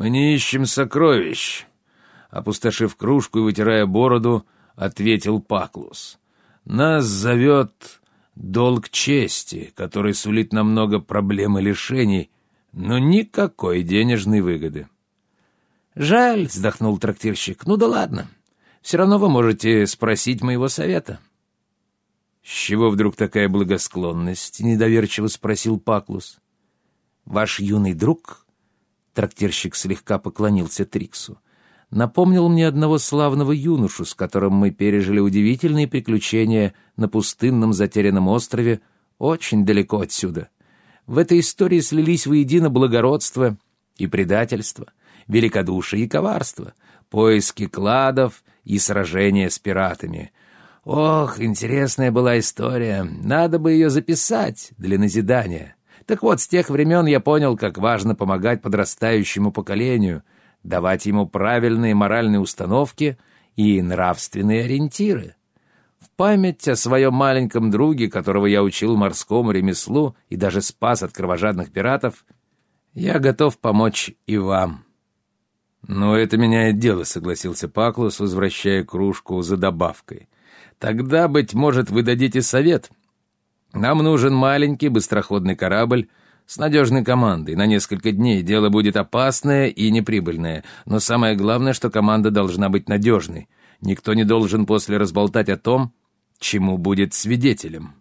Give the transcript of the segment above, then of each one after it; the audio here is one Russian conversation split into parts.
«Мы не ищем сокровищ», — опустошив кружку и вытирая бороду, ответил Паклус. «Нас зовет долг чести, который сулит нам много проблем и лишений, но никакой денежной выгоды». «Жаль», — вздохнул трактирщик. «Ну да ладно. Все равно вы можете спросить моего совета». «С чего вдруг такая благосклонность?» — недоверчиво спросил Паклус. «Ваш юный друг...» — трактирщик слегка поклонился Триксу. «Напомнил мне одного славного юношу, с которым мы пережили удивительные приключения на пустынном затерянном острове очень далеко отсюда. В этой истории слились воедино благородство и предательство, великодушие и коварство, поиски кладов и сражения с пиратами. Ох, интересная была история. Надо бы ее записать для назидания. Так вот, с тех времен я понял, как важно помогать подрастающему поколению, давать ему правильные моральные установки и нравственные ориентиры. В память о своем маленьком друге, которого я учил морскому ремеслу и даже спас от кровожадных пиратов, я готов помочь и вам. «Но это меняет дело», — согласился Паклус, возвращая кружку за добавкой. Тогда, быть может, вы дадите совет. Нам нужен маленький быстроходный корабль с надежной командой. На несколько дней дело будет опасное и неприбыльное, но самое главное, что команда должна быть надежной. Никто не должен после разболтать о том, чему будет свидетелем.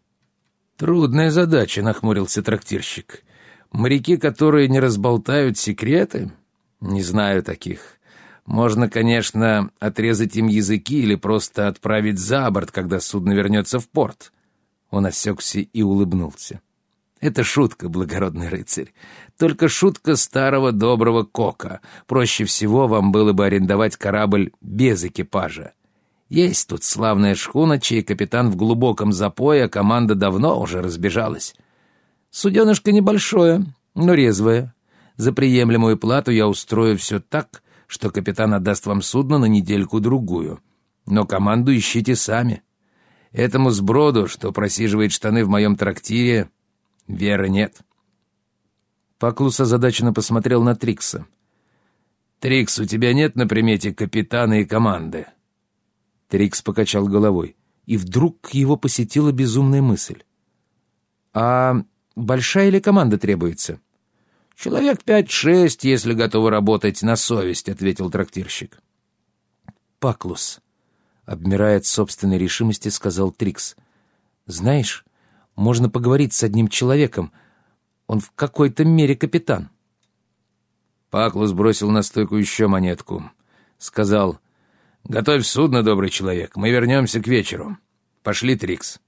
«Трудная задача», — нахмурился трактирщик. «Моряки, которые не разболтают секреты? Не знаю таких. Можно, конечно, отрезать им языки или просто отправить за борт, когда судно вернется в порт. Он осекся и улыбнулся. Это шутка, благородный рыцарь. Только шутка старого доброго кока. Проще всего вам было бы арендовать корабль без экипажа. Есть тут славная шхуна, чей капитан в глубоком запое, а команда давно уже разбежалась. Суденышко небольшое, но резвое. За приемлемую плату я устрою все так, что капитан отдаст вам судно на недельку-другую. Но команду ищите сами. Этому сброду, что просиживает штаны в моем трактире, веры нет». Паклус озадаченно посмотрел на Трикса. «Трикс, у тебя нет на примете капитана и команды?» Трикс покачал головой, и вдруг его посетила безумная мысль. «А большая ли команда требуется?» «Человек пять-шесть, если готовы работать на совесть», — ответил трактирщик. «Паклус», — обмирая от собственной решимости, сказал Трикс. «Знаешь, можно поговорить с одним человеком. Он в какой-то мере капитан». Паклус бросил на стойку еще монетку. Сказал, «Готовь судно, добрый человек, мы вернемся к вечеру. Пошли, Трикс».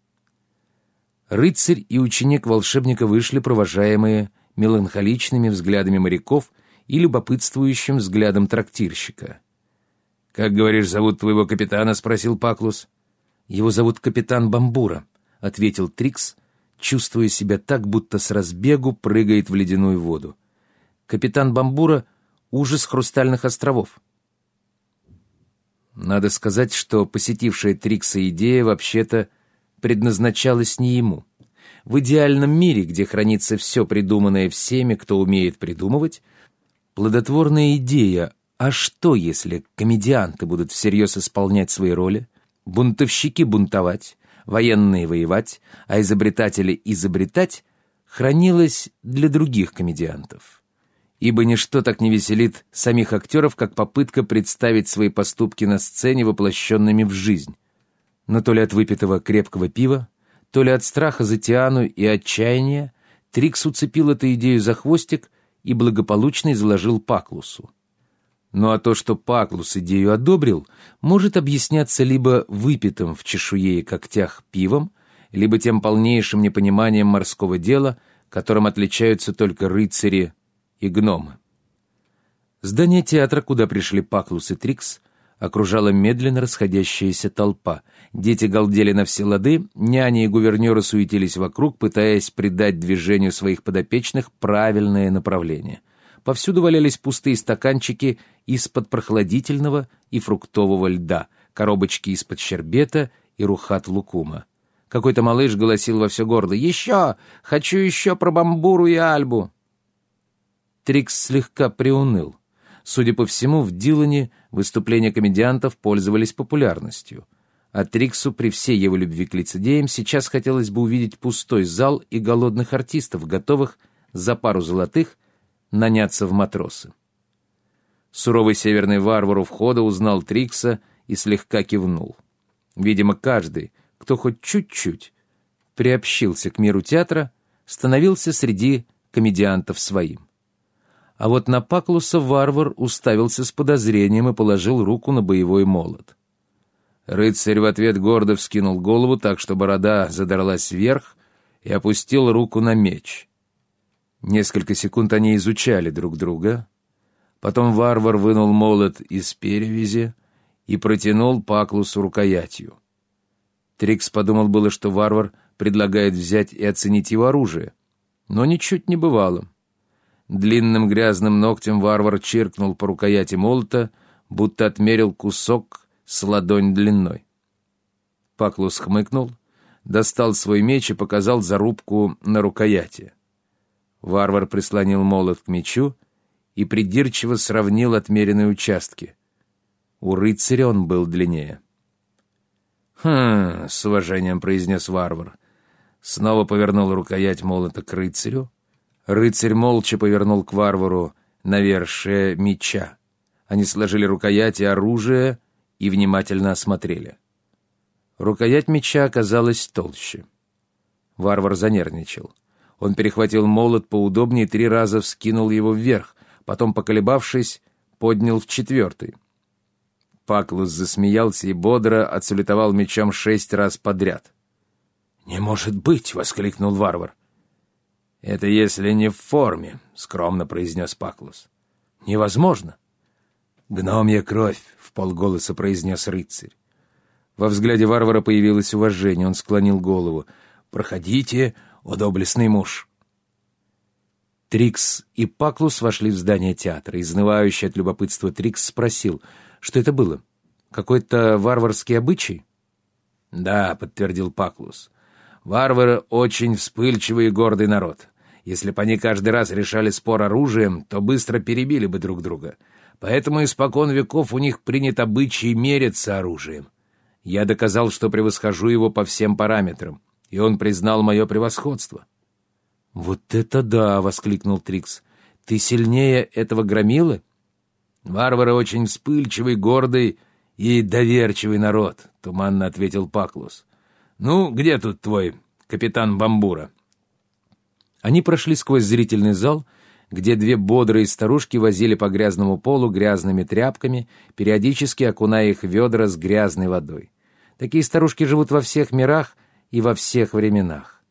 Рыцарь и ученик волшебника вышли, провожаемые меланхоличными взглядами моряков и любопытствующим взглядом трактирщика. «Как, говоришь, зовут твоего капитана?» — спросил Паклус. «Его зовут капитан Бамбура», — ответил Трикс, чувствуя себя так, будто с разбегу прыгает в ледяную воду. «Капитан Бамбура — ужас хрустальных островов». Надо сказать, что посетившая Трикса идея вообще-то предназначалась не ему — в идеальном мире, где хранится все придуманное всеми, кто умеет придумывать, плодотворная идея «А что, если комедианты будут всерьез исполнять свои роли, бунтовщики бунтовать, военные воевать, а изобретатели изобретать» хранилась для других комедиантов. Ибо ничто так не веселит самих актеров, как попытка представить свои поступки на сцене, воплощенными в жизнь. Но то ли от выпитого крепкого пива, то ли от страха за Тиану и отчаяния, Трикс уцепил эту идею за хвостик и благополучно изложил Паклусу. Ну а то, что Паклус идею одобрил, может объясняться либо выпитым в чешуе и когтях пивом, либо тем полнейшим непониманием морского дела, которым отличаются только рыцари и гномы. Здание театра, куда пришли Паклус и Трикс, окружала медленно расходящаяся толпа. Дети галдели на все лады, няни и гувернеры суетились вокруг, пытаясь придать движению своих подопечных правильное направление. Повсюду валялись пустые стаканчики из-под прохладительного и фруктового льда, коробочки из-под щербета и рухат лукума. Какой-то малыш голосил во все горло «Еще! Хочу еще про бамбуру и альбу!» Трикс слегка приуныл. Судя по всему, в Дилане выступления комедиантов пользовались популярностью. А Триксу при всей его любви к лицедеям сейчас хотелось бы увидеть пустой зал и голодных артистов, готовых за пару золотых наняться в матросы. Суровый северный варвар у входа узнал Трикса и слегка кивнул. Видимо, каждый, кто хоть чуть-чуть приобщился к миру театра, становился среди комедиантов своим. А вот на Паклуса варвар уставился с подозрением и положил руку на боевой молот. Рыцарь в ответ гордо вскинул голову так, что борода задралась вверх, и опустил руку на меч. Несколько секунд они изучали друг друга. Потом варвар вынул молот из перевязи и протянул Паклусу рукоятью. Трикс подумал было, что варвар предлагает взять и оценить его оружие, но ничуть не бывало. Длинным грязным ногтем варвар чиркнул по рукояти молота, будто отмерил кусок с ладонь длиной. Паклус хмыкнул, достал свой меч и показал зарубку на рукояти. Варвар прислонил молот к мечу и придирчиво сравнил отмеренные участки. У рыцаря он был длиннее. «Хм...» — с уважением произнес варвар. Снова повернул рукоять молота к рыцарю, Рыцарь молча повернул к варвару навершие меча. Они сложили рукояти оружия и внимательно осмотрели. Рукоять меча оказалась толще. Варвар занервничал. Он перехватил молот поудобнее три раза вскинул его вверх, потом, поколебавшись, поднял в четвертый. Паклус засмеялся и бодро отсулетовал мечом шесть раз подряд. «Не может быть!» — воскликнул варвар. «Это если не в форме», — скромно произнес Паклус. «Невозможно». «Гномья кровь», — в полголоса произнес рыцарь. Во взгляде варвара появилось уважение, он склонил голову. «Проходите, о доблестный муж». Трикс и Паклус вошли в здание театра. Изнывающий от любопытства Трикс спросил, что это было? Какой-то варварский обычай? «Да», — подтвердил Паклус. «Варвары — очень вспыльчивый и гордый народ. Если бы они каждый раз решали спор оружием, то быстро перебили бы друг друга. Поэтому испокон веков у них принят обычай мериться оружием. Я доказал, что превосхожу его по всем параметрам, и он признал мое превосходство. — Вот это да! — воскликнул Трикс. — Ты сильнее этого громилы? — Варвары очень вспыльчивый, гордый и доверчивый народ, — туманно ответил Паклус. — Ну, где тут твой капитан Бамбура? — они прошли сквозь зрительный зал, где две бодрые старушки возили по грязному полу грязными тряпками, периодически окуная их ведра с грязной водой. Такие старушки живут во всех мирах и во всех временах.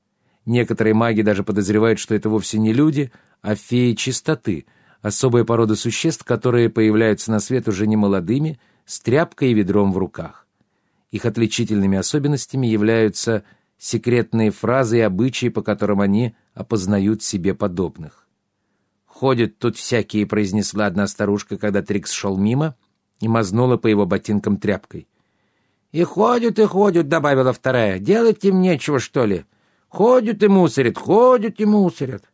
Некоторые маги даже подозревают, что это вовсе не люди, а феи чистоты, особая порода существ, которые появляются на свет уже не молодыми, с тряпкой и ведром в руках. Их отличительными особенностями являются секретные фразы и обычаи, по которым они опознают себе подобных. «Ходят тут всякие», — произнесла одна старушка, когда Трикс шел мимо и мазнула по его ботинкам тряпкой. «И ходят, и ходят», — добавила вторая. «Делать им нечего, что ли? Ходят и мусорят, ходят и мусорят».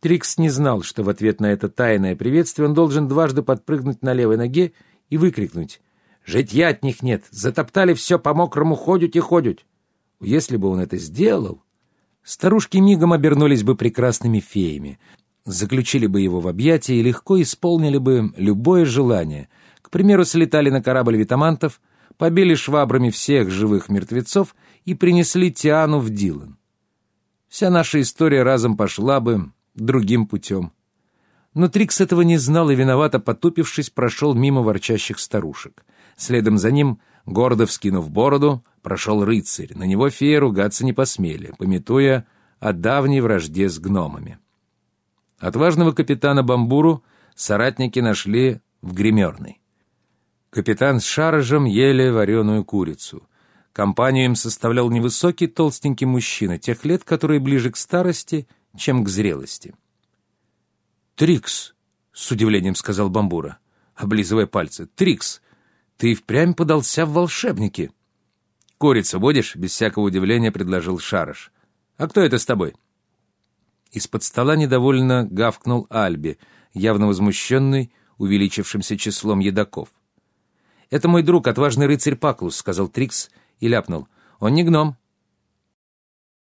Трикс не знал, что в ответ на это тайное приветствие он должен дважды подпрыгнуть на левой ноге и выкрикнуть «Житья от них нет! Затоптали все по-мокрому, ходят и ходят!» Если бы он это сделал, старушки мигом обернулись бы прекрасными феями, заключили бы его в объятия и легко исполнили бы любое желание. К примеру, слетали на корабль витамантов, побили швабрами всех живых мертвецов и принесли Тиану в Дилан. Вся наша история разом пошла бы другим путем. Но Трикс этого не знал и, виновато потупившись, прошел мимо ворчащих старушек. Следом за ним, гордо вскинув бороду, прошел рыцарь. На него феи ругаться не посмели, пометуя о давней вражде с гномами. Отважного капитана Бамбуру соратники нашли в гримерной. Капитан с Шарожем ели вареную курицу. Компанию им составлял невысокий толстенький мужчина, тех лет, которые ближе к старости, чем к зрелости. «Трикс!» — с удивлением сказал Бамбура, облизывая пальцы. «Трикс, ты впрямь подался в волшебники!» «Курицу будешь?» — без всякого удивления предложил Шарыш. «А кто это с тобой?» Из-под стола недовольно гавкнул Альби, явно возмущенный увеличившимся числом едоков. «Это мой друг, отважный рыцарь Паклус», — сказал Трикс и ляпнул. «Он не гном,